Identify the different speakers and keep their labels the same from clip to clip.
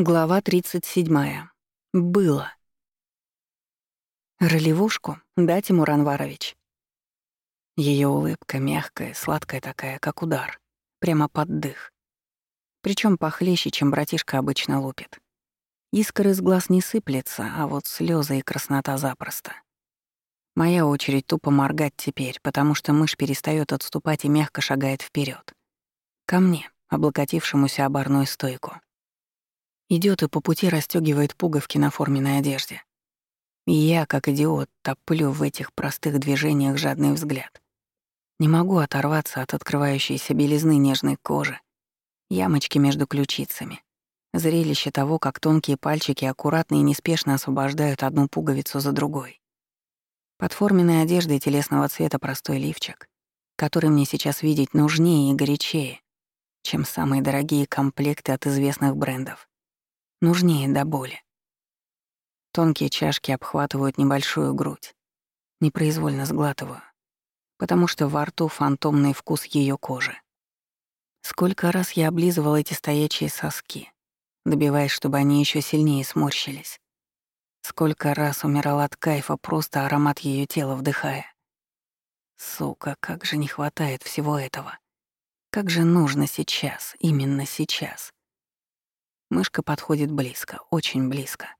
Speaker 1: Глава 37. Было. Ролевушку, да, Тимур Анварович? Ее улыбка мягкая, сладкая такая, как удар. Прямо под дых. Причем похлеще, чем братишка обычно лупит. Искр из глаз не сыплется, а вот слезы и краснота запросто. Моя очередь тупо моргать теперь, потому что мышь перестает отступать и мягко шагает вперед. Ко мне, облокотившемуся о барную стойку. Идет и по пути расстегивает пуговки на форменной одежде. И я, как идиот, топлю в этих простых движениях жадный взгляд. Не могу оторваться от открывающейся белизны нежной кожи, ямочки между ключицами, зрелище того, как тонкие пальчики аккуратно и неспешно освобождают одну пуговицу за другой. Под форменной одеждой телесного цвета простой лифчик, который мне сейчас видеть нужнее и горячее, чем самые дорогие комплекты от известных брендов нужнее до боли. Тонкие чашки обхватывают небольшую грудь. Непроизвольно сглатываю, потому что во рту фантомный вкус ее кожи. Сколько раз я облизывал эти стоячие соски, добиваясь, чтобы они еще сильнее сморщились. Сколько раз умирал от кайфа, просто аромат ее тела вдыхая. Сука, как же не хватает всего этого. Как же нужно сейчас, именно сейчас. Мышка подходит близко, очень близко.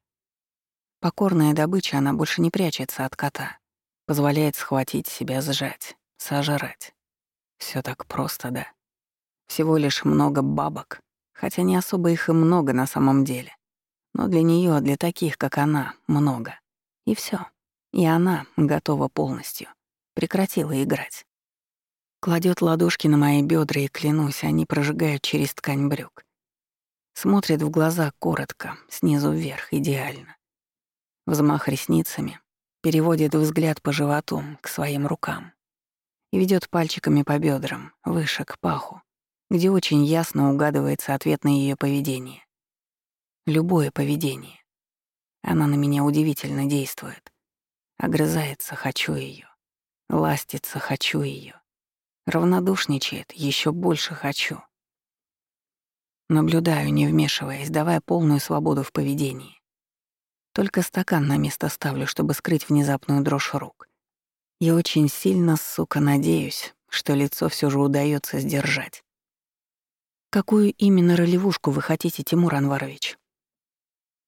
Speaker 1: Покорная добыча, она больше не прячется от кота. Позволяет схватить себя, сжать, сожрать. Все так просто, да? Всего лишь много бабок, хотя не особо их и много на самом деле. Но для нее, для таких, как она, много. И все. И она готова полностью. Прекратила играть. Кладет ладошки на мои бедра и, клянусь, они прожигают через ткань брюк. Смотрит в глаза коротко, снизу вверх, идеально. Взмах ресницами, переводит взгляд по животу к своим рукам и ведет пальчиками по бедрам, выше к паху, где очень ясно угадывается ответ на ее поведение. Любое поведение. Она на меня удивительно действует. Огрызается «хочу ее, ластится «хочу ее, равнодушничает «еще больше хочу». Наблюдаю, не вмешиваясь, давая полную свободу в поведении. Только стакан на место ставлю, чтобы скрыть внезапную дрожь рук. Я очень сильно, сука, надеюсь, что лицо все же удается сдержать. «Какую именно ролевушку вы хотите, Тимур Анварович?»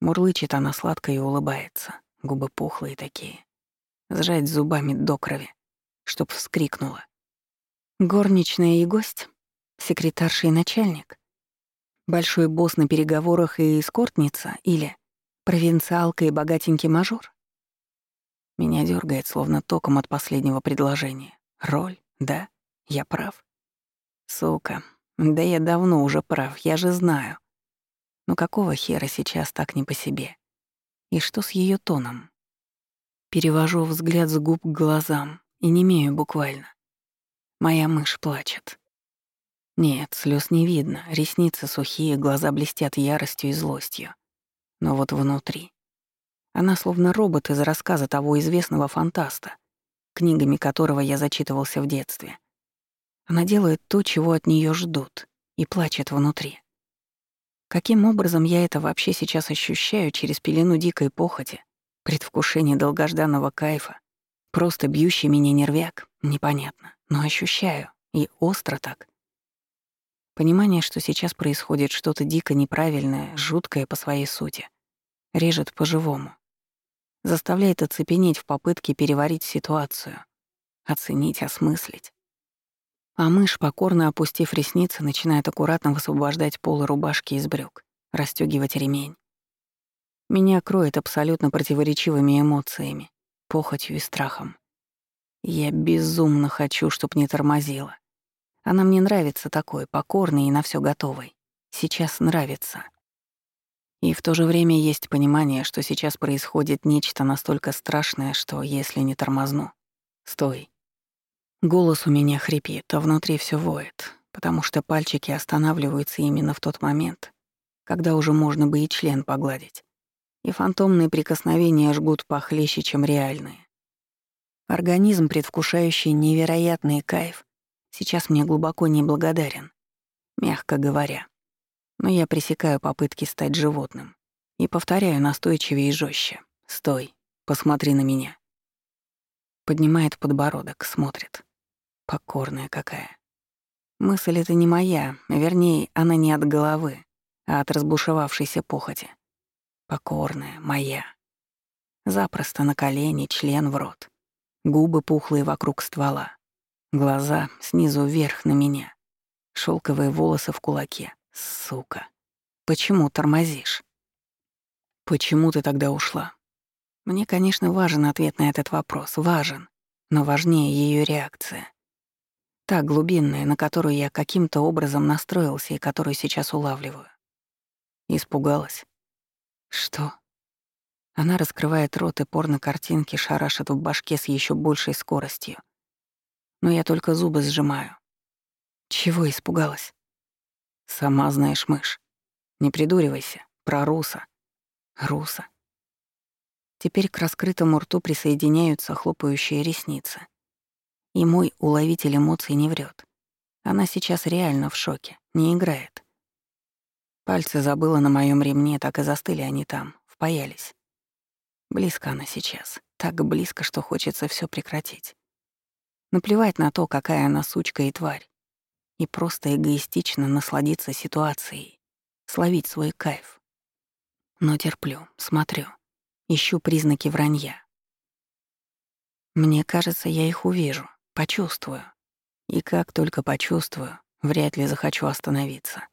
Speaker 1: Мурлычет она сладко и улыбается, губы пухлые такие. Сжать зубами до крови, чтоб вскрикнула. «Горничная и гость? Секретарша и начальник?» Большой босс на переговорах и эскортница или провинциалка и богатенький мажор? Меня дергает словно током от последнего предложения. Роль, да, я прав. Сука, да я давно уже прав, я же знаю. Но какого хера сейчас так не по себе? И что с ее тоном? Перевожу взгляд с губ к глазам и не имею буквально. Моя мышь плачет. Нет, слез не видно, ресницы сухие, глаза блестят яростью и злостью. Но вот внутри. Она словно робот из рассказа того известного фантаста, книгами которого я зачитывался в детстве. Она делает то, чего от нее ждут, и плачет внутри. Каким образом я это вообще сейчас ощущаю через пелену дикой похоти, предвкушение долгожданного кайфа, просто бьющий меня нервяк, непонятно, но ощущаю, и остро так, Понимание, что сейчас происходит что-то дико неправильное, жуткое по своей сути, режет по-живому. Заставляет оцепенеть в попытке переварить ситуацию, оценить, осмыслить. А мышь, покорно опустив ресницы, начинает аккуратно высвобождать полы рубашки из брюк, расстёгивать ремень. Меня кроет абсолютно противоречивыми эмоциями, похотью и страхом. Я безумно хочу, чтоб не тормозила. Она мне нравится такой, покорный и на все готовый. Сейчас нравится. И в то же время есть понимание, что сейчас происходит нечто настолько страшное, что если не тормозну... Стой. Голос у меня хрипит, а внутри все воет, потому что пальчики останавливаются именно в тот момент, когда уже можно бы и член погладить. И фантомные прикосновения жгут похлеще, чем реальные. Организм, предвкушающий невероятный кайф, Сейчас мне глубоко неблагодарен, мягко говоря. Но я пресекаю попытки стать животным и повторяю настойчивее и жестче. «Стой, посмотри на меня». Поднимает подбородок, смотрит. Покорная какая. Мысль эта не моя, вернее, она не от головы, а от разбушевавшейся похоти. Покорная, моя. Запросто на колени, член в рот. Губы пухлые вокруг ствола. Глаза снизу вверх на меня. Шелковые волосы в кулаке. Сука. Почему тормозишь? Почему ты тогда ушла? Мне, конечно, важен ответ на этот вопрос. Важен. Но важнее ее реакция. Та глубинная, на которую я каким-то образом настроился и которую сейчас улавливаю. Испугалась. Что? Она раскрывает рот, и порно-картинки шарашат в башке с еще большей скоростью. Но я только зубы сжимаю. Чего испугалась? Сама знаешь, мышь. Не придуривайся. Про Руса. Руса. Теперь к раскрытому рту присоединяются хлопающие ресницы. И мой уловитель эмоций не врет. Она сейчас реально в шоке, не играет. Пальцы забыла на моем ремне, так и застыли они там, впаялись. Близко она сейчас, так близко, что хочется все прекратить. Наплевать на то, какая она сучка и тварь. И просто эгоистично насладиться ситуацией, словить свой кайф. Но терплю, смотрю, ищу признаки вранья. Мне кажется, я их увижу, Почувствую. И как только почувствую, вряд ли захочу остановиться.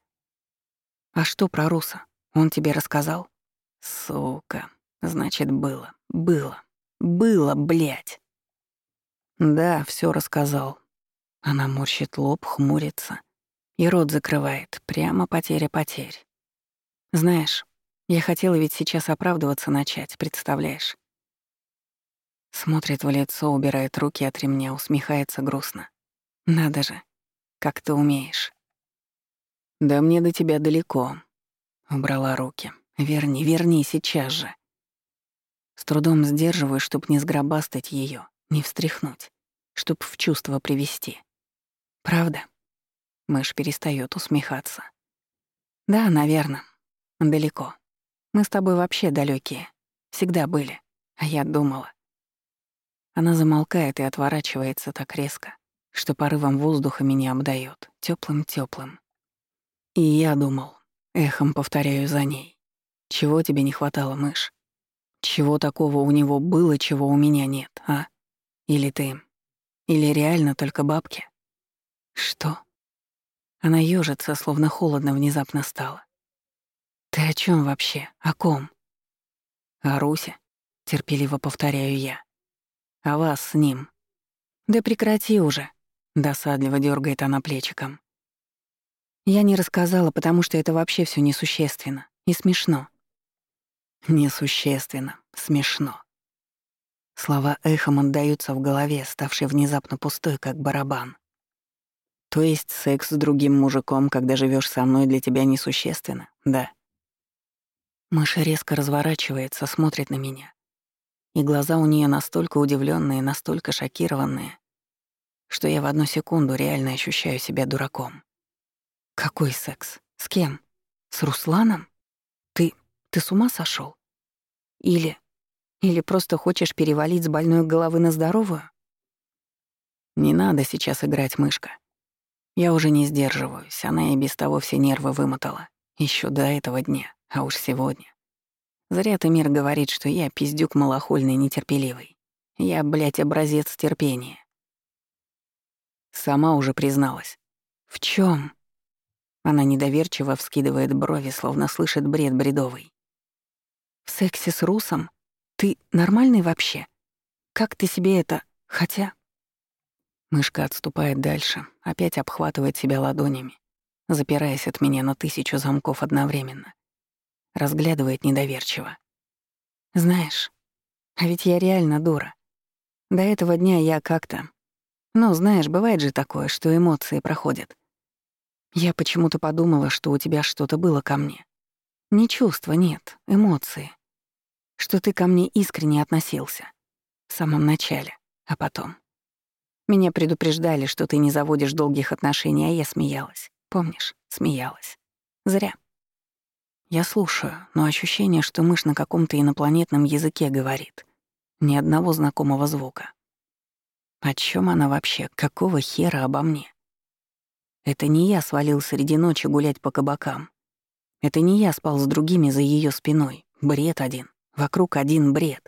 Speaker 1: А что про Руса? Он тебе рассказал? Сука. Значит, было. Было. Было, блядь. Да, все рассказал. Она морщит лоб, хмурится. И рот закрывает. Прямо потеря потерь. Знаешь, я хотела ведь сейчас оправдываться начать, представляешь? Смотрит в лицо, убирает руки от ремня, усмехается грустно. «Надо же, как ты умеешь». «Да мне до тебя далеко», — убрала руки. «Верни, верни сейчас же». С трудом сдерживаю, чтоб не сгробастать ее, не встряхнуть, чтоб в чувство привести. «Правда?» Мышь перестает усмехаться. «Да, наверное. Далеко. Мы с тобой вообще далекие. Всегда были. А я думала. Она замолкает и отворачивается так резко, что порывом воздуха меня обдает, теплым теплым И я думал, эхом повторяю за ней. Чего тебе не хватало, мышь? Чего такого у него было, чего у меня нет, а? Или ты? Или реально только бабки? Что? Она ёжится, словно холодно внезапно стало. Ты о чем вообще? О ком? О Русе, терпеливо повторяю я. А вас с ним. Да прекрати уже, досадливо дергает она плечиком. Я не рассказала, потому что это вообще все несущественно и смешно. Несущественно, смешно. Слова эхом отдаются в голове, ставшей внезапно пустой, как барабан. То есть секс с другим мужиком, когда живешь со мной, для тебя несущественно, да? Маша резко разворачивается, смотрит на меня и глаза у нее настолько удивленные, настолько шокированные, что я в одну секунду реально ощущаю себя дураком. Какой секс? С кем? С Русланом? Ты... ты с ума сошел? Или... или просто хочешь перевалить с больной головы на здоровую? Не надо сейчас играть, мышка. Я уже не сдерживаюсь, она и без того все нервы вымотала. Еще до этого дня, а уж сегодня. Зря ты мир говорит, что я пиздюк малохольный, нетерпеливый. Я, блядь, образец терпения. Сама уже призналась. В чем? Она недоверчиво вскидывает брови, словно слышит бред бредовый. В сексе с Русом? Ты нормальный вообще? Как ты себе это... Хотя... Мышка отступает дальше, опять обхватывает себя ладонями, запираясь от меня на тысячу замков одновременно разглядывает недоверчиво. Знаешь, а ведь я реально дура. До этого дня я как-то... Ну, знаешь, бывает же такое, что эмоции проходят. Я почему-то подумала, что у тебя что-то было ко мне. Не чувства, нет, эмоции. Что ты ко мне искренне относился. В самом начале, а потом. Меня предупреждали, что ты не заводишь долгих отношений, а я смеялась. Помнишь? Смеялась. Зря. Я слушаю, но ощущение, что мышь на каком-то инопланетном языке говорит. Ни одного знакомого звука. О чем она вообще? Какого хера обо мне? Это не я свалил среди ночи гулять по кабакам. Это не я спал с другими за ее спиной. Бред один. Вокруг один бред.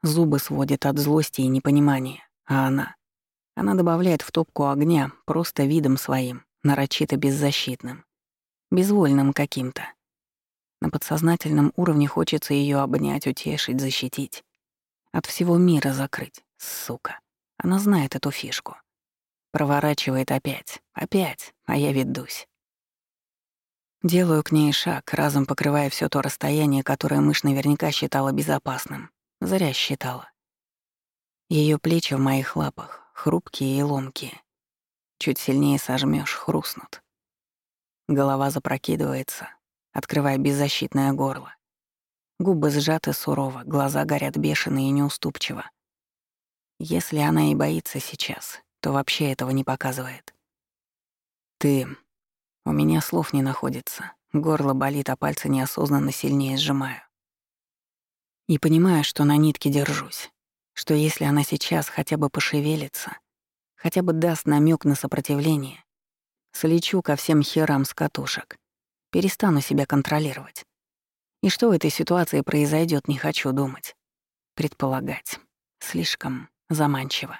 Speaker 1: Зубы сводят от злости и непонимания. А она? Она добавляет в топку огня просто видом своим, нарочито беззащитным. Безвольным каким-то. На подсознательном уровне хочется ее обнять, утешить, защитить. От всего мира закрыть, сука. Она знает эту фишку. Проворачивает опять, опять, а я ведусь. Делаю к ней шаг, разом покрывая все то расстояние, которое мышь наверняка считала безопасным. Зря считала. Ее плечи в моих лапах, хрупкие и ломкие. Чуть сильнее сожмешь, хрустнут. Голова запрокидывается, открывая беззащитное горло. Губы сжаты сурово, глаза горят бешено и неуступчиво. Если она и боится сейчас, то вообще этого не показывает. «Ты...» У меня слов не находится. Горло болит, а пальцы неосознанно сильнее сжимаю. И понимаю, что на нитке держусь. Что если она сейчас хотя бы пошевелится, хотя бы даст намек на сопротивление, слечу ко всем херам с катушек, перестану себя контролировать. И что в этой ситуации произойдет, не хочу думать. Предполагать. Слишком заманчиво.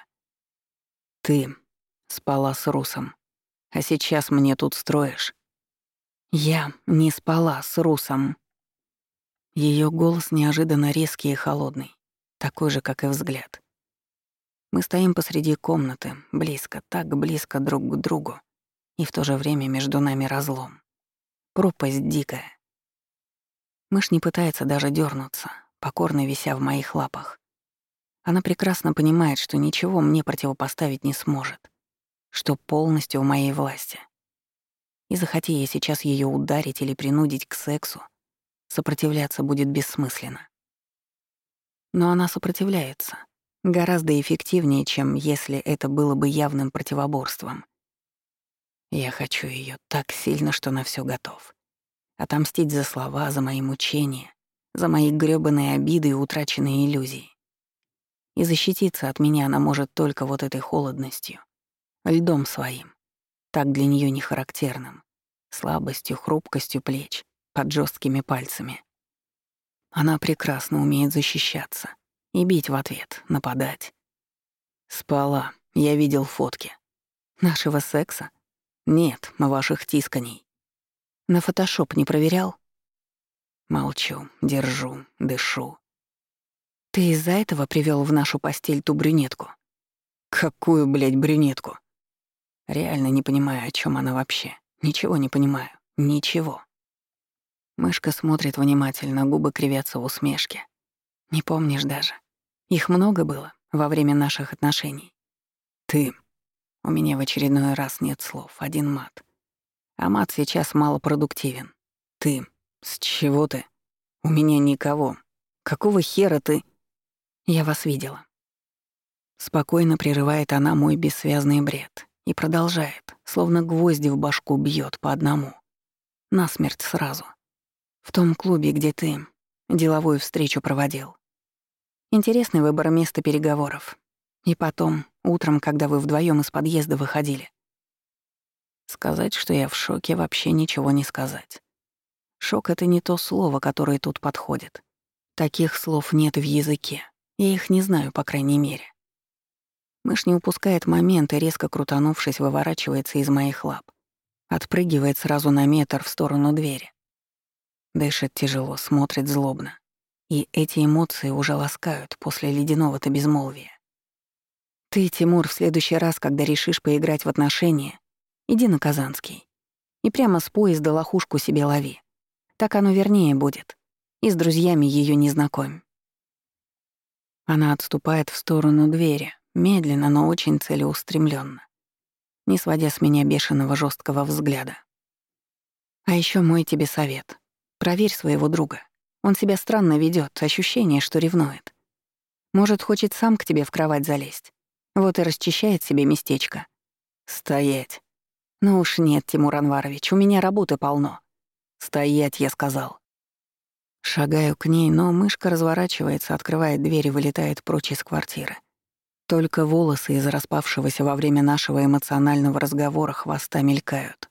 Speaker 1: Ты спала с Русом, а сейчас мне тут строишь. Я не спала с Русом. Ее голос неожиданно резкий и холодный, такой же, как и взгляд. Мы стоим посреди комнаты, близко, так близко друг к другу, и в то же время между нами разлом. Пропасть дикая. Мышь не пытается даже дернуться, покорно вися в моих лапах. Она прекрасно понимает, что ничего мне противопоставить не сможет, что полностью в моей власти. И захоти я сейчас ее ударить или принудить к сексу, сопротивляться будет бессмысленно. Но она сопротивляется. Гораздо эффективнее, чем если это было бы явным противоборством. Я хочу ее так сильно, что на все готов. Отомстить за слова, за мои мучения, за мои грёбаные обиды и утраченные иллюзии. И защититься от меня она может только вот этой холодностью, льдом своим, так для нее не характерным, слабостью, хрупкостью плеч, под жесткими пальцами. Она прекрасно умеет защищаться и бить в ответ, нападать. Спала, я видел фотки. Нашего секса? Нет, ваших тисканий. На фотошоп не проверял? Молчу, держу, дышу. Ты из-за этого привел в нашу постель ту брюнетку? Какую, блядь, брюнетку? Реально не понимаю, о чем она вообще. Ничего не понимаю. Ничего. Мышка смотрит внимательно, губы кривятся в усмешке. Не помнишь даже. Их много было во время наших отношений. Ты. У меня в очередной раз нет слов, один мат. А мат сейчас малопродуктивен. Ты. С чего ты? У меня никого. Какого хера ты... Я вас видела. Спокойно прерывает она мой бессвязный бред и продолжает, словно гвозди в башку бьет по одному. Насмерть сразу. В том клубе, где ты деловую встречу проводил. Интересный выбор места переговоров. И потом, утром, когда вы вдвоем из подъезда выходили. Сказать, что я в шоке, вообще ничего не сказать. Шок — это не то слово, которое тут подходит. Таких слов нет в языке. Я их не знаю, по крайней мере. Мышь не упускает момент и, резко крутанувшись, выворачивается из моих лап. Отпрыгивает сразу на метр в сторону двери. Дышит тяжело, смотрит злобно. И эти эмоции уже ласкают после ледяного-то безмолвия. Ты, Тимур, в следующий раз, когда решишь поиграть в отношения, иди на Казанский. И прямо с поезда лохушку себе лови. Так оно вернее будет. И с друзьями ее не знакомь. Она отступает в сторону двери, медленно, но очень целеустремленно, не сводя с меня бешеного жесткого взгляда. А еще мой тебе совет. Проверь своего друга. Он себя странно ведет, ощущение, что ревнует. Может, хочет сам к тебе в кровать залезть. Вот и расчищает себе местечко. Стоять. Ну уж нет, Тимур Анварович, у меня работы полно. «Стоять, я сказал». Шагаю к ней, но мышка разворачивается, открывает дверь и вылетает прочь из квартиры. Только волосы из распавшегося во время нашего эмоционального разговора хвоста мелькают.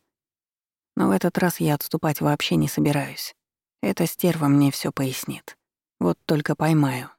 Speaker 1: Но в этот раз я отступать вообще не собираюсь. Эта стерва мне все пояснит. Вот только поймаю,